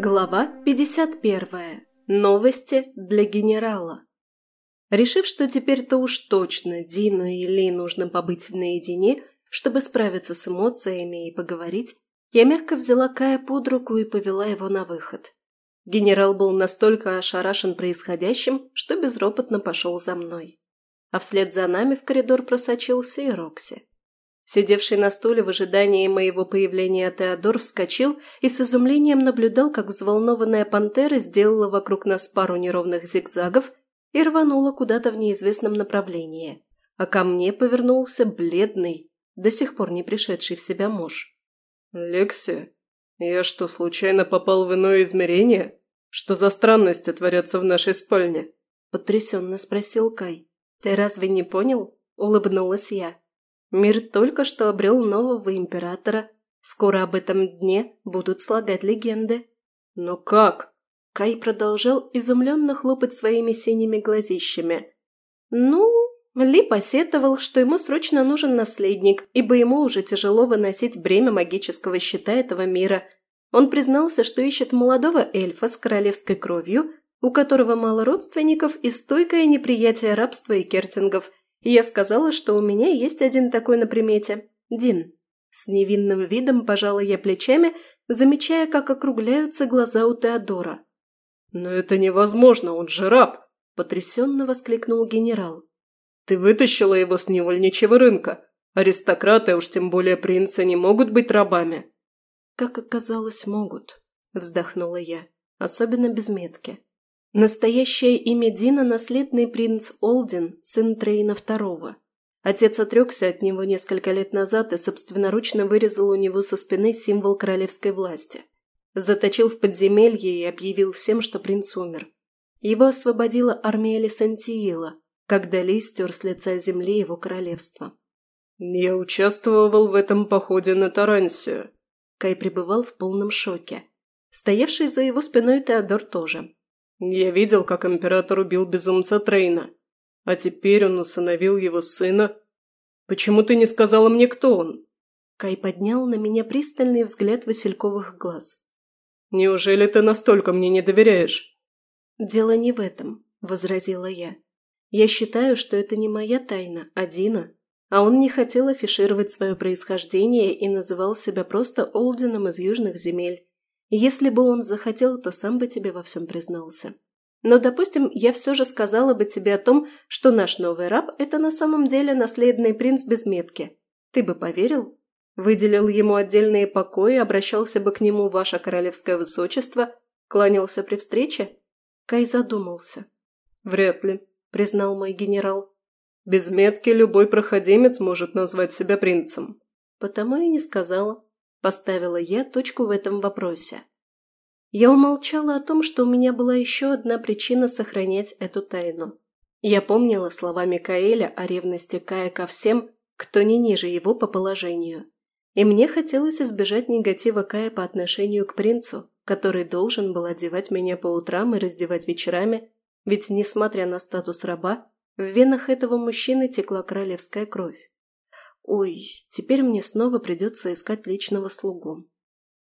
Глава 51. Новости для генерала. Решив, что теперь-то уж точно Дину и Ли нужно побыть наедине, чтобы справиться с эмоциями и поговорить, я мягко взяла Кая под руку и повела его на выход. Генерал был настолько ошарашен происходящим, что безропотно пошел за мной. А вслед за нами в коридор просочился и Рокси. Сидевший на стуле в ожидании моего появления Теодор вскочил и с изумлением наблюдал, как взволнованная пантера сделала вокруг нас пару неровных зигзагов и рванула куда-то в неизвестном направлении, а ко мне повернулся бледный, до сих пор не пришедший в себя муж. «Лекси, я что, случайно попал в иное измерение? Что за странности творятся в нашей спальне?» – потрясенно спросил Кай. «Ты разве не понял?» – улыбнулась я. Мир только что обрел нового императора. Скоро об этом дне будут слагать легенды. Но как? Кай продолжал изумленно хлопать своими синими глазищами. Ну, ли посетовал, что ему срочно нужен наследник, ибо ему уже тяжело выносить бремя магического щита этого мира. Он признался, что ищет молодого эльфа с королевской кровью, у которого мало родственников и стойкое неприятие рабства и кертингов – и я сказала, что у меня есть один такой на примете – Дин. С невинным видом пожала я плечами, замечая, как округляются глаза у Теодора. «Но это невозможно, он же раб!» – потрясенно воскликнул генерал. «Ты вытащила его с невольничьего рынка. Аристократы, уж тем более принцы, не могут быть рабами». «Как оказалось, могут», – вздохнула я, особенно без метки. Настоящее имя Дина – наследный принц Олдин, сын Трейна II. Отец отрекся от него несколько лет назад и собственноручно вырезал у него со спины символ королевской власти. Заточил в подземелье и объявил всем, что принц умер. Его освободила армия Лисантиила, когда Ли стер с лица земли его королевство. «Я участвовал в этом походе на Тарансию». Кай пребывал в полном шоке. Стоявший за его спиной Теодор тоже. Я видел, как император убил безумца Трейна. А теперь он усыновил его сына. Почему ты не сказала мне, кто он?» Кай поднял на меня пристальный взгляд васильковых глаз. «Неужели ты настолько мне не доверяешь?» «Дело не в этом», – возразила я. «Я считаю, что это не моя тайна, а Дина. А он не хотел афишировать свое происхождение и называл себя просто Олдином из южных земель. Если бы он захотел, то сам бы тебе во всем признался. Но, допустим, я все же сказала бы тебе о том, что наш новый раб – это на самом деле наследный принц без метки. Ты бы поверил? Выделил ему отдельные покои, обращался бы к нему ваше королевское высочество, кланялся при встрече? Кай задумался. «Вряд ли», – признал мой генерал. «Без метки любой проходимец может назвать себя принцем». Потому и не сказала. Поставила я точку в этом вопросе. Я умолчала о том, что у меня была еще одна причина сохранять эту тайну. Я помнила слова Микаэля о ревности Кая ко всем, кто не ниже его по положению. И мне хотелось избежать негатива Кая по отношению к принцу, который должен был одевать меня по утрам и раздевать вечерами, ведь, несмотря на статус раба, в венах этого мужчины текла королевская кровь. Ой, теперь мне снова придется искать личного слугу.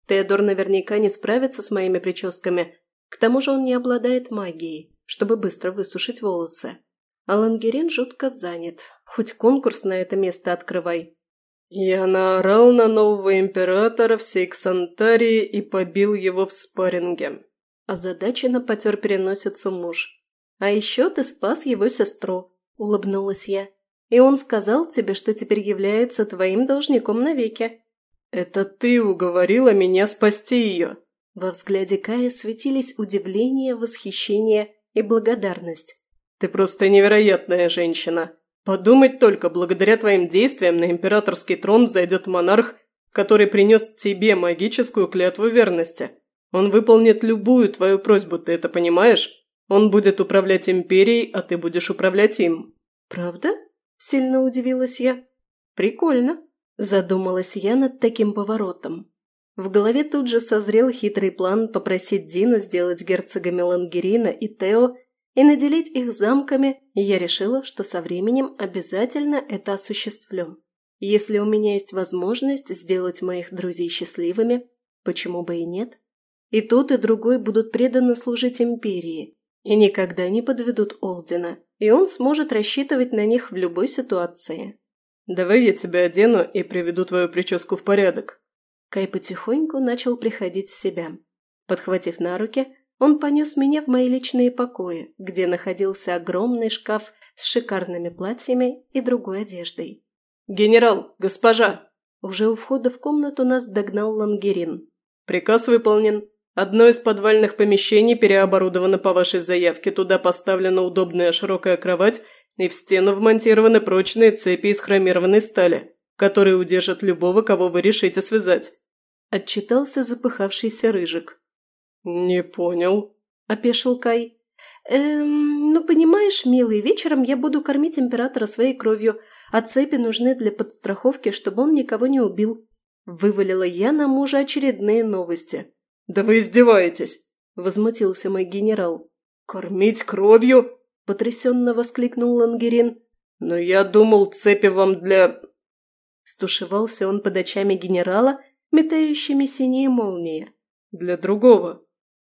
Теодор наверняка не справится с моими прическами, к тому же он не обладает магией, чтобы быстро высушить волосы. А Лангерин жутко занят, хоть конкурс на это место открывай. Я наорал на нового императора всей Ксантарии и побил его в спарринге. Озадаченно потер переносицу муж. А еще ты спас его сестру, улыбнулась я. И он сказал тебе, что теперь является твоим должником навеки». «Это ты уговорила меня спасти ее!» Во взгляде Кая светились удивление, восхищение и благодарность. «Ты просто невероятная женщина! Подумать только, благодаря твоим действиям на императорский трон взойдет монарх, который принес тебе магическую клятву верности. Он выполнит любую твою просьбу, ты это понимаешь? Он будет управлять империей, а ты будешь управлять им». «Правда?» Сильно удивилась я. Прикольно. Задумалась я над таким поворотом. В голове тут же созрел хитрый план попросить Дина сделать герцогами Лангерина и Тео и наделить их замками, и я решила, что со временем обязательно это осуществлю. Если у меня есть возможность сделать моих друзей счастливыми, почему бы и нет? И тот, и другой будут преданно служить империи и никогда не подведут Олдина, и он сможет рассчитывать на них в любой ситуации. «Давай я тебя одену и приведу твою прическу в порядок». Кай потихоньку начал приходить в себя. Подхватив на руки, он понес меня в мои личные покои, где находился огромный шкаф с шикарными платьями и другой одеждой. «Генерал, госпожа!» Уже у входа в комнату нас догнал Лангерин. «Приказ выполнен. Одно из подвальных помещений переоборудовано по вашей заявке. Туда поставлена удобная широкая кровать и в стену вмонтированы прочные цепи из хромированной стали, которые удержат любого, кого вы решите связать». Отчитался запыхавшийся Рыжик. «Не понял», – опешил Кай. «Эм, ну понимаешь, милый, вечером я буду кормить императора своей кровью, а цепи нужны для подстраховки, чтобы он никого не убил». Вывалила я на мужа очередные новости. «Да вы издеваетесь!» – возмутился мой генерал. «Кормить кровью?» – потрясенно воскликнул Лангерин. «Но я думал, цепи вам для...» Стушевался он под очами генерала, метающими синие молнии. «Для другого».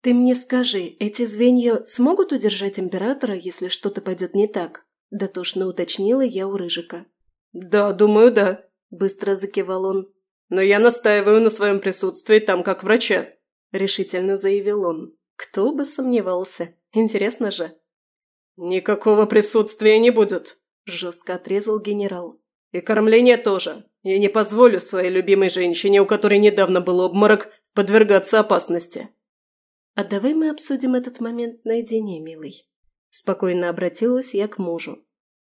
«Ты мне скажи, эти звенья смогут удержать императора, если что-то пойдет не так?» – дотошно уточнила я у Рыжика. «Да, думаю, да», – быстро закивал он. «Но я настаиваю на своем присутствии там как врача», – решительно заявил он. «Кто бы сомневался. Интересно же». «Никакого присутствия не будет», – жестко отрезал генерал. «И кормление тоже. Я не позволю своей любимой женщине, у которой недавно был обморок, подвергаться опасности». «А давай мы обсудим этот момент наедине, милый». Спокойно обратилась я к мужу.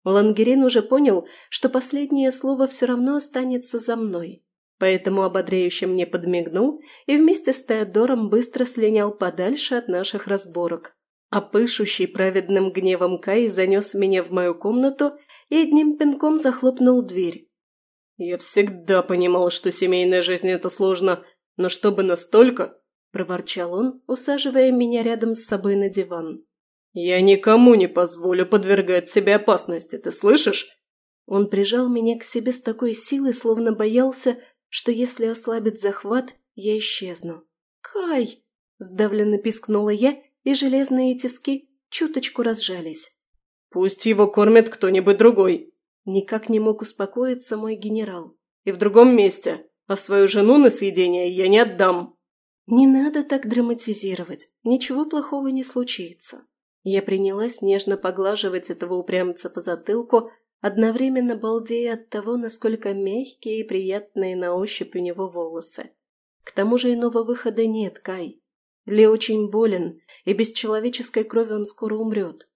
Лангерин уже понял, что последнее слово все равно останется за мной, поэтому ободряюще мне подмигнул и вместе с Теодором быстро слинял подальше от наших разборок. А пышущий праведным гневом Кай занес меня в мою комнату и одним пинком захлопнул дверь. «Я всегда понимал, что семейная жизнь – это сложно, но чтобы настолько, – проворчал он, усаживая меня рядом с собой на диван. «Я никому не позволю подвергать себе опасности, ты слышишь?» Он прижал меня к себе с такой силой, словно боялся, что если ослабит захват, я исчезну. «Кай!» – сдавленно пискнула я, и железные тиски чуточку разжались. «Пусть его кормит кто-нибудь другой!» Никак не мог успокоиться мой генерал. «И в другом месте, а свою жену на съедение я не отдам!» «Не надо так драматизировать. Ничего плохого не случится». Я принялась нежно поглаживать этого упрямца по затылку, одновременно балдея от того, насколько мягкие и приятные на ощупь у него волосы. К тому же иного выхода нет, Кай. Ли очень болен, и без человеческой крови он скоро умрет.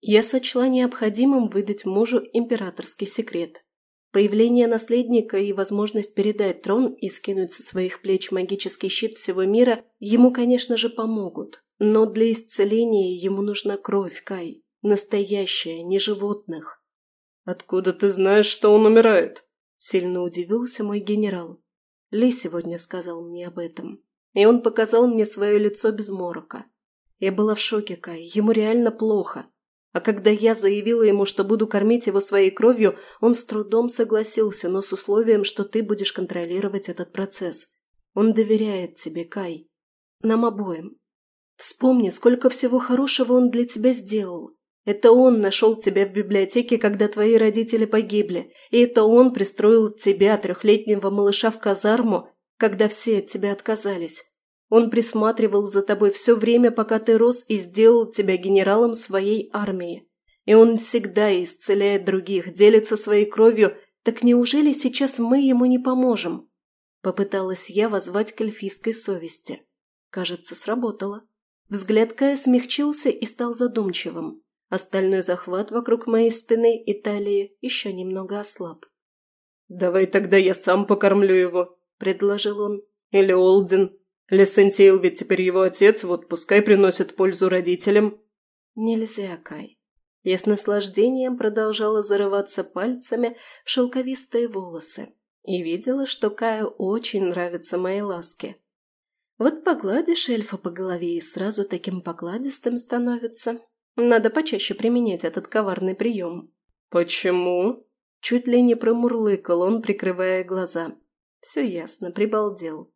Я сочла необходимым выдать мужу императорский секрет. Появление наследника и возможность передать трон и скинуть со своих плеч магический щит всего мира ему, конечно же, помогут. Но для исцеления ему нужна кровь, Кай. Настоящая, не животных. «Откуда ты знаешь, что он умирает?» Сильно удивился мой генерал. Ли сегодня сказал мне об этом. И он показал мне свое лицо без морока. Я была в шоке, Кай. Ему реально плохо. А когда я заявила ему, что буду кормить его своей кровью, он с трудом согласился, но с условием, что ты будешь контролировать этот процесс. Он доверяет тебе, Кай. Нам обоим. Вспомни, сколько всего хорошего он для тебя сделал. Это он нашел тебя в библиотеке, когда твои родители погибли, и это он пристроил тебя, трехлетнего малыша, в казарму, когда все от тебя отказались. Он присматривал за тобой все время, пока ты рос и сделал тебя генералом своей армии. И он всегда исцеляет других, делится своей кровью. Так неужели сейчас мы ему не поможем?» Попыталась я возвать к эльфийской совести. Кажется, сработало. Взгляд Кая смягчился и стал задумчивым. А стальной захват вокруг моей спины и талии еще немного ослаб. «Давай тогда я сам покормлю его», – предложил он. «Или Олдин. Лесентейл ведь теперь его отец, вот пускай приносит пользу родителям». «Нельзя, Кай». Я с наслаждением продолжала зарываться пальцами в шелковистые волосы и видела, что Каю очень нравятся мои ласки. Вот погладишь эльфа по голове и сразу таким покладистым становится. Надо почаще применять этот коварный прием. «Почему?» Чуть ли не промурлыкал он, прикрывая глаза. Все ясно, прибалдел.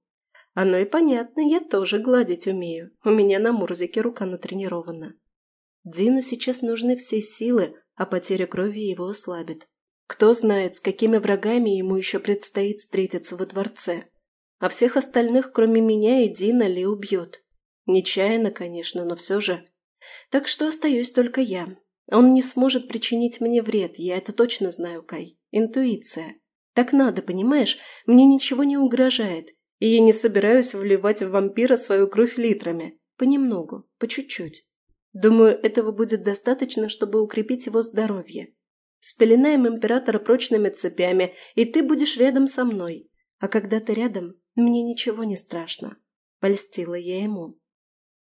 Оно и понятно, я тоже гладить умею. У меня на Мурзике рука натренирована. Дину сейчас нужны все силы, а потеря крови его ослабит. Кто знает, с какими врагами ему еще предстоит встретиться во дворце. А всех остальных, кроме меня и Дина, Ли убьет. Нечаянно, конечно, но все же. Так что остаюсь только я. Он не сможет причинить мне вред, я это точно знаю, Кай. Интуиция. Так надо, понимаешь? Мне ничего не угрожает, и я не собираюсь вливать в вампира свою кровь литрами. Понемногу, по чуть-чуть. Думаю, этого будет достаточно, чтобы укрепить его здоровье. Спеленаем императора прочными цепями, и ты будешь рядом со мной. А когда ты рядом, мне ничего не страшно. Польстила я ему.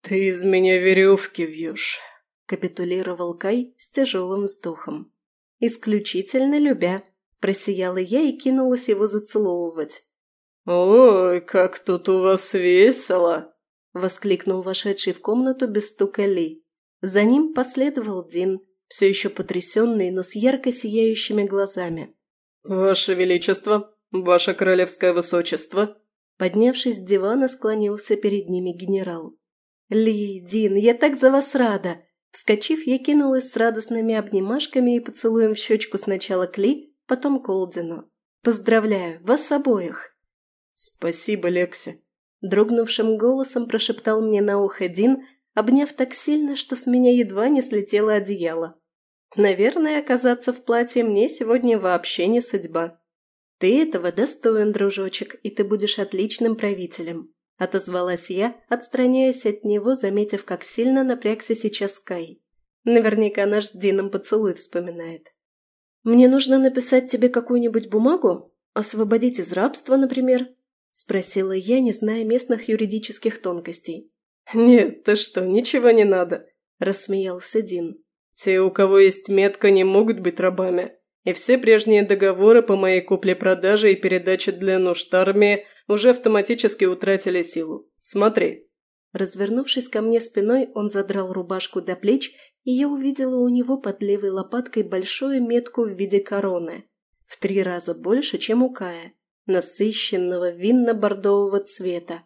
«Ты из меня веревки вьешь», – капитулировал Кай с тяжелым вздохом. «Исключительно любя», – просияла я и кинулась его зацеловывать. «Ой, как тут у вас весело!» – воскликнул вошедший в комнату без стука Ли. За ним последовал Дин, все еще потрясенный, но с ярко сияющими глазами. «Ваше Величество, Ваше Королевское Высочество!» Поднявшись с дивана, склонился перед ними генерал. «Ли, Дин, я так за вас рада!» Вскочив, я кинулась с радостными обнимашками и поцелуем в щечку сначала к Ли, потом к Олдину. «Поздравляю, вас обоих!» «Спасибо, Лекси!» Дрогнувшим голосом прошептал мне на ухо Дин, обняв так сильно, что с меня едва не слетело одеяло. Наверное, оказаться в платье мне сегодня вообще не судьба. Ты этого достоин, дружочек, и ты будешь отличным правителем. Отозвалась я, отстраняясь от него, заметив, как сильно напрягся сейчас Кай. Наверняка наш с Дином поцелуй вспоминает. «Мне нужно написать тебе какую-нибудь бумагу? Освободить из рабства, например?» – спросила я, не зная местных юридических тонкостей. «Нет, ты что, ничего не надо», – рассмеялся Дин. «Те, у кого есть метка, не могут быть рабами. И все прежние договоры по моей купле-продаже и передаче для нужд армии уже автоматически утратили силу. Смотри». Развернувшись ко мне спиной, он задрал рубашку до плеч, и я увидела у него под левой лопаткой большую метку в виде короны. В три раза больше, чем у Кая, насыщенного винно-бордового цвета.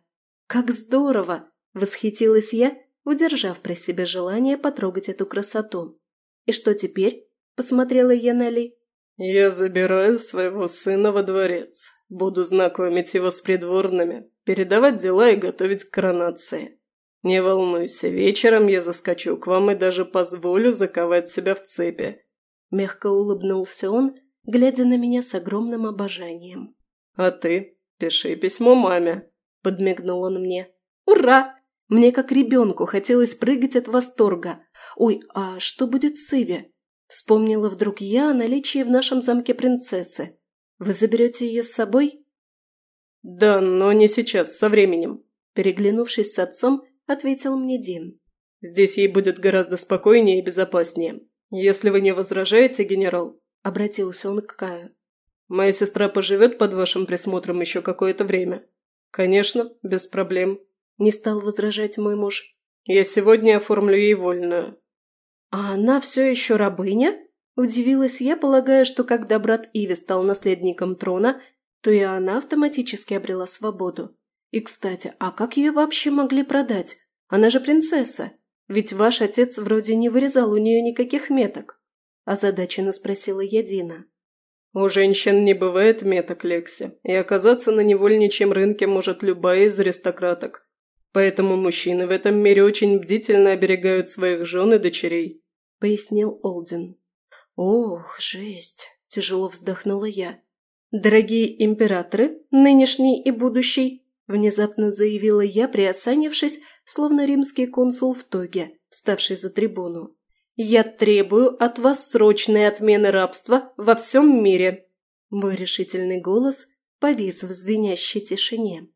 «Как здорово!» Восхитилась я, удержав про себя желание потрогать эту красоту. «И что теперь?» – посмотрела я на Ли. «Я забираю своего сына во дворец. Буду знакомить его с придворными, передавать дела и готовить к коронации. Не волнуйся, вечером я заскочу к вам и даже позволю заковать себя в цепи». Мягко улыбнулся он, глядя на меня с огромным обожанием. «А ты? Пиши письмо маме», – подмигнул он мне. «Ура! Мне как ребенку хотелось прыгать от восторга. Ой, а что будет с Иви? Вспомнила вдруг я о наличии в нашем замке принцессы. Вы заберете ее с собой? Да, но не сейчас, со временем. Переглянувшись с отцом, ответил мне Дин. Здесь ей будет гораздо спокойнее и безопаснее. Если вы не возражаете, генерал, обратился он к Каю. Моя сестра поживет под вашим присмотром еще какое-то время. Конечно, без проблем. Не стал возражать мой муж. «Я сегодня оформлю ей вольную». «А она все еще рабыня?» Удивилась я, полагая, что когда брат Иви стал наследником трона, то и она автоматически обрела свободу. И, кстати, а как ее вообще могли продать? Она же принцесса. Ведь ваш отец вроде не вырезал у нее никаких меток. Озадаченно спросила я Дина. «У женщин не бывает меток, Лекси, и оказаться на невольничьем рынке может любая из аристократок. Поэтому мужчины в этом мире очень бдительно оберегают своих жен и дочерей», – пояснил Олдин. «Ох, жесть!» – тяжело вздохнула я. «Дорогие императоры, нынешний и будущий!» – внезапно заявила я, приосанившись, словно римский консул в тоге, вставший за трибуну. «Я требую от вас срочной отмены рабства во всем мире!» Мой решительный голос повис в звенящей тишине.